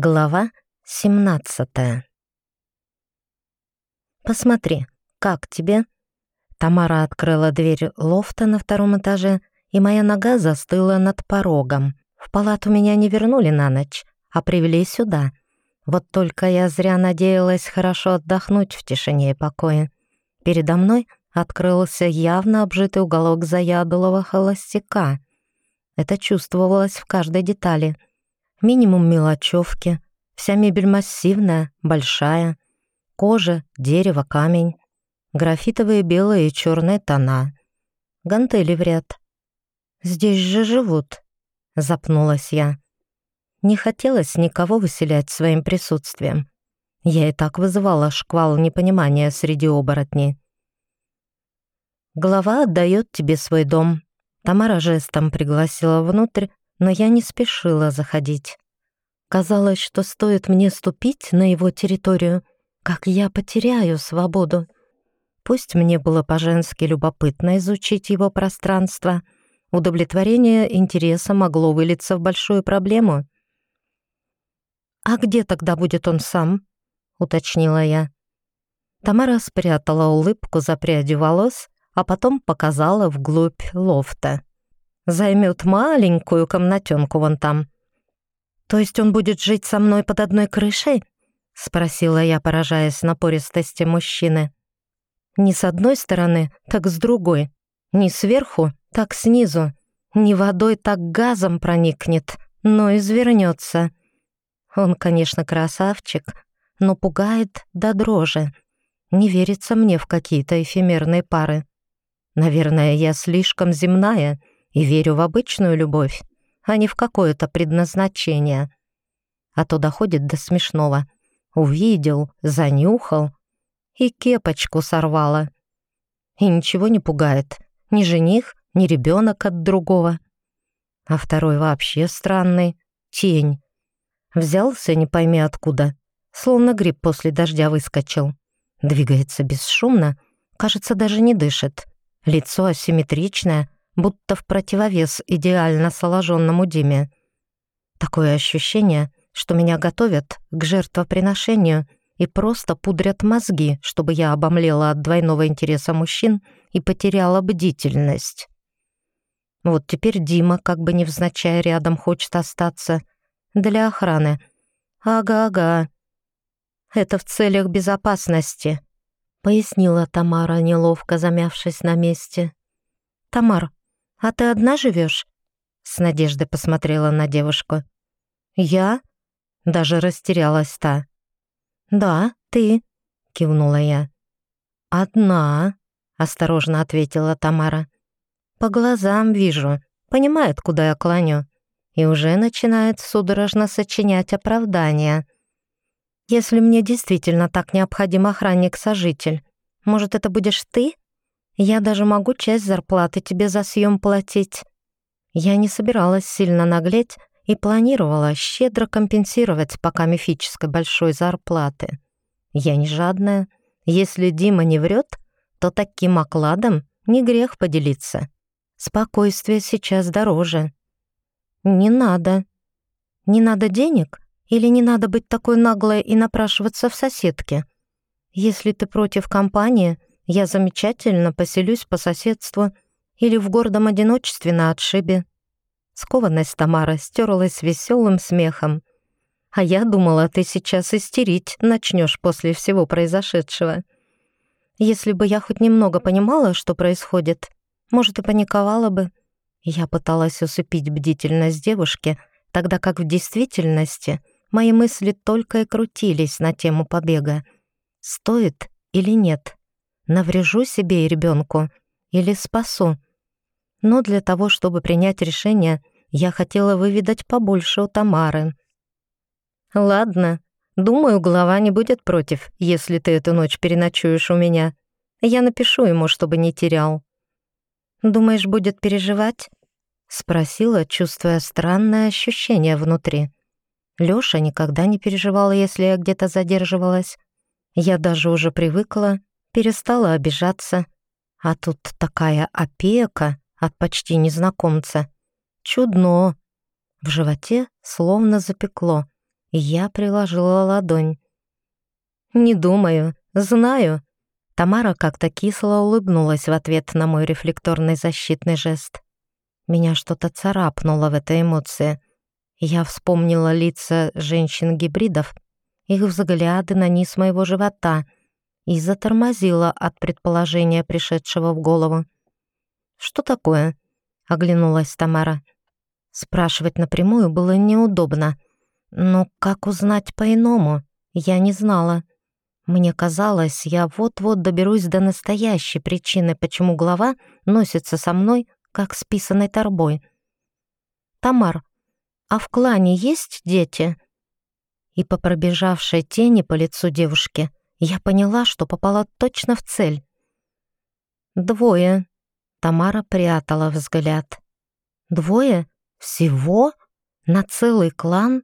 Глава 17 «Посмотри, как тебе?» Тамара открыла дверь лофта на втором этаже, и моя нога застыла над порогом. В палату меня не вернули на ночь, а привели сюда. Вот только я зря надеялась хорошо отдохнуть в тишине и покое. Передо мной открылся явно обжитый уголок заядлого холостяка. Это чувствовалось в каждой детали — Минимум мелочевки. Вся мебель массивная, большая. Кожа, дерево, камень. Графитовые белые и черные тона. Гантели в ряд. «Здесь же живут», — запнулась я. Не хотелось никого выселять своим присутствием. Я и так вызывала шквал непонимания среди оборотней. Глава отдает тебе свой дом. Тамара жестом пригласила внутрь, но я не спешила заходить. Казалось, что стоит мне ступить на его территорию, как я потеряю свободу. Пусть мне было по-женски любопытно изучить его пространство, удовлетворение интереса могло вылиться в большую проблему. «А где тогда будет он сам?» — уточнила я. Тамара спрятала улыбку за прядью волос, а потом показала вглубь лофта займет маленькую комнатенку вон там. То есть он будет жить со мной под одной крышей? Спросила я, поражаясь напористости мужчины. Не с одной стороны, так с другой. Не сверху, так снизу. Не водой, так газом проникнет, но извернется. Он, конечно, красавчик, но пугает до дрожи. Не верится мне в какие-то эфемерные пары. Наверное, я слишком земная — и верю в обычную любовь, а не в какое-то предназначение. А то доходит до смешного. Увидел, занюхал и кепочку сорвала. И ничего не пугает. Ни жених, ни ребенок от другого. А второй вообще странный. Тень. Взялся не пойми откуда. Словно гриб после дождя выскочил. Двигается бесшумно. Кажется, даже не дышит. Лицо асимметричное — будто в противовес идеально соложенному Диме. Такое ощущение, что меня готовят к жертвоприношению и просто пудрят мозги, чтобы я обомлела от двойного интереса мужчин и потеряла бдительность. Вот теперь Дима, как бы невзначай, рядом хочет остаться. Для охраны. Ага-ага. Это в целях безопасности, пояснила Тамара, неловко замявшись на месте. Тамар, «А ты одна живешь?» С надеждой посмотрела на девушку. «Я?» Даже растерялась та. «Да, ты», — кивнула я. «Одна», — осторожно ответила Тамара. «По глазам вижу, понимает, куда я клоню, и уже начинает судорожно сочинять оправдания. Если мне действительно так необходим охранник-сожитель, может, это будешь ты?» Я даже могу часть зарплаты тебе за съем платить. Я не собиралась сильно наглеть и планировала щедро компенсировать пока мифической большой зарплаты. Я не жадная. Если Дима не врет, то таким окладом не грех поделиться. Спокойствие сейчас дороже. Не надо. Не надо денег или не надо быть такой наглой и напрашиваться в соседке? Если ты против компании, я замечательно поселюсь по соседству или в гордом одиночестве на отшибе. Скованность Тамара стерлась веселым смехом. А я думала, ты сейчас истерить начнешь после всего произошедшего. Если бы я хоть немного понимала, что происходит, может, и паниковала бы. Я пыталась усыпить бдительность девушки, тогда как в действительности мои мысли только и крутились на тему побега. Стоит или нет? Наврежу себе и ребенку или спасу. Но для того, чтобы принять решение, я хотела выведать побольше у Тамары. «Ладно, думаю, глава не будет против, если ты эту ночь переночуешь у меня. Я напишу ему, чтобы не терял». «Думаешь, будет переживать?» — спросила, чувствуя странное ощущение внутри. Лёша никогда не переживала, если я где-то задерживалась. Я даже уже привыкла перестала обижаться. А тут такая опека от почти незнакомца. Чудно. В животе словно запекло. Я приложила ладонь. «Не думаю, знаю». Тамара как-то кисло улыбнулась в ответ на мой рефлекторный защитный жест. Меня что-то царапнуло в этой эмоции. Я вспомнила лица женщин-гибридов, их взгляды на низ моего живота и затормозила от предположения, пришедшего в голову. «Что такое?» — оглянулась Тамара. Спрашивать напрямую было неудобно. Но как узнать по-иному? Я не знала. Мне казалось, я вот-вот доберусь до настоящей причины, почему глава носится со мной, как с писаной торбой. «Тамар, а в клане есть дети?» И по пробежавшей тени по лицу девушки я поняла, что попала точно в цель. «Двое», — Тамара прятала взгляд. «Двое? Всего? На целый клан?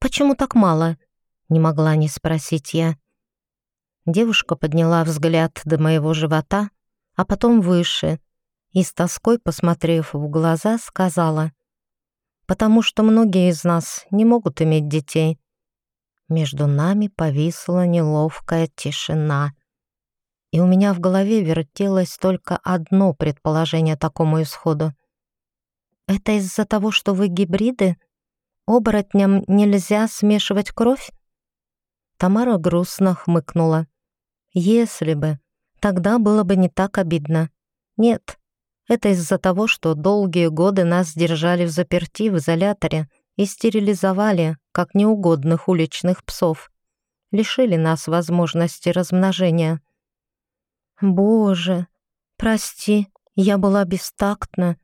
Почему так мало?» — не могла не спросить я. Девушка подняла взгляд до моего живота, а потом выше, и с тоской, посмотрев в глаза, сказала, «Потому что многие из нас не могут иметь детей». Между нами повисла неловкая тишина. И у меня в голове вертелось только одно предположение такому исходу. «Это из-за того, что вы гибриды? Оборотням нельзя смешивать кровь?» Тамара грустно хмыкнула. Если бы, тогда было бы не так обидно. Нет, это из-за того, что долгие годы нас держали в заперти в изоляторе и стерилизовали, как неугодных уличных псов. Лишили нас возможности размножения. Боже, прости, я была бестактна.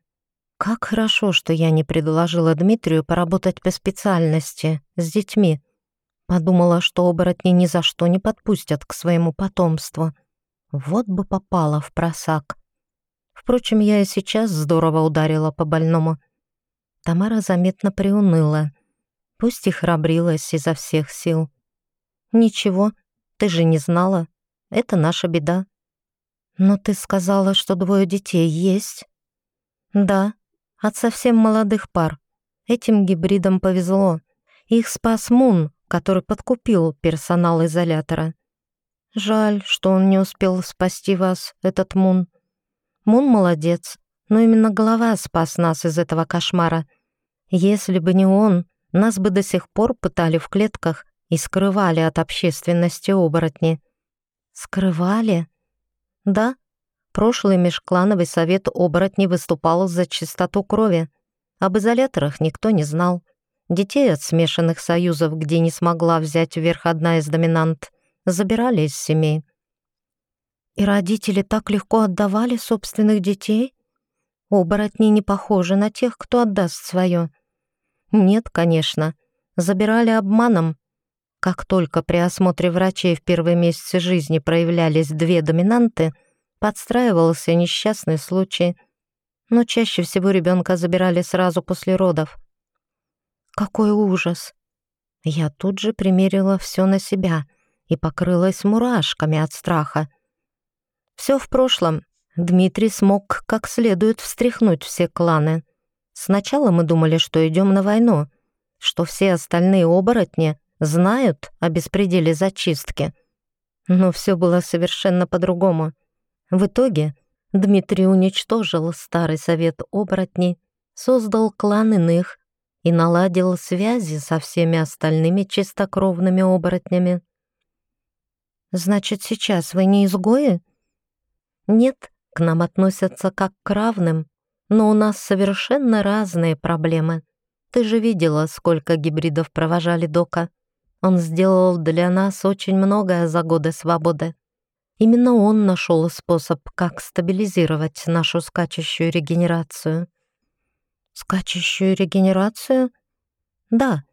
Как хорошо, что я не предложила Дмитрию поработать по специальности с детьми. Подумала, что оборотни ни за что не подпустят к своему потомству. Вот бы попала в просак. Впрочем, я и сейчас здорово ударила по больному. Тамара заметно приуныла. Пусть и храбрилась изо всех сил. «Ничего, ты же не знала. Это наша беда». «Но ты сказала, что двое детей есть?» «Да, от совсем молодых пар. Этим гибридам повезло. Их спас Мун, который подкупил персонал изолятора. Жаль, что он не успел спасти вас, этот Мун. Мун молодец, но именно голова спас нас из этого кошмара. Если бы не он, нас бы до сих пор пытали в клетках и скрывали от общественности оборотни. Скрывали? Да. Прошлый межклановый совет оборотней выступал за чистоту крови. Об изоляторах никто не знал. Детей от смешанных союзов, где не смогла взять вверх одна из доминант, забирали из семей. И родители так легко отдавали собственных детей? Оборотни не похожи на тех, кто отдаст свое. Нет, конечно, забирали обманом. Как только при осмотре врачей в первые месяцы жизни проявлялись две доминанты, подстраивался несчастный случай. Но чаще всего ребенка забирали сразу после родов. Какой ужас! Я тут же примерила все на себя и покрылась мурашками от страха. Все в прошлом. Дмитрий смог как следует встряхнуть все кланы. Сначала мы думали, что идем на войну, что все остальные оборотни знают о беспределе зачистки. Но все было совершенно по-другому. В итоге Дмитрий уничтожил старый совет оборотней, создал клан иных и наладил связи со всеми остальными чистокровными оборотнями. «Значит, сейчас вы не изгои?» «Нет, к нам относятся как к равным, но у нас совершенно разные проблемы. Ты же видела, сколько гибридов провожали Дока. Он сделал для нас очень многое за годы свободы. Именно он нашел способ, как стабилизировать нашу скачущую регенерацию. Скачущую регенерацию? Да,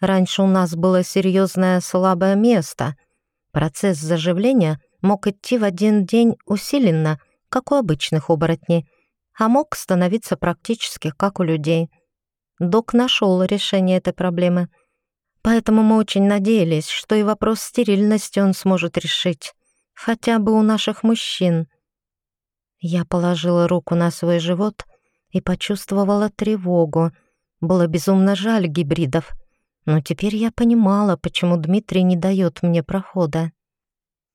раньше у нас было серьезное слабое место. Процесс заживления мог идти в один день усиленно, как у обычных оборотней, а мог становиться практически как у людей. Док нашел решение этой проблемы. Поэтому мы очень надеялись, что и вопрос стерильности он сможет решить. Хотя бы у наших мужчин. Я положила руку на свой живот и почувствовала тревогу. Было безумно жаль гибридов. Но теперь я понимала, почему Дмитрий не дает мне прохода.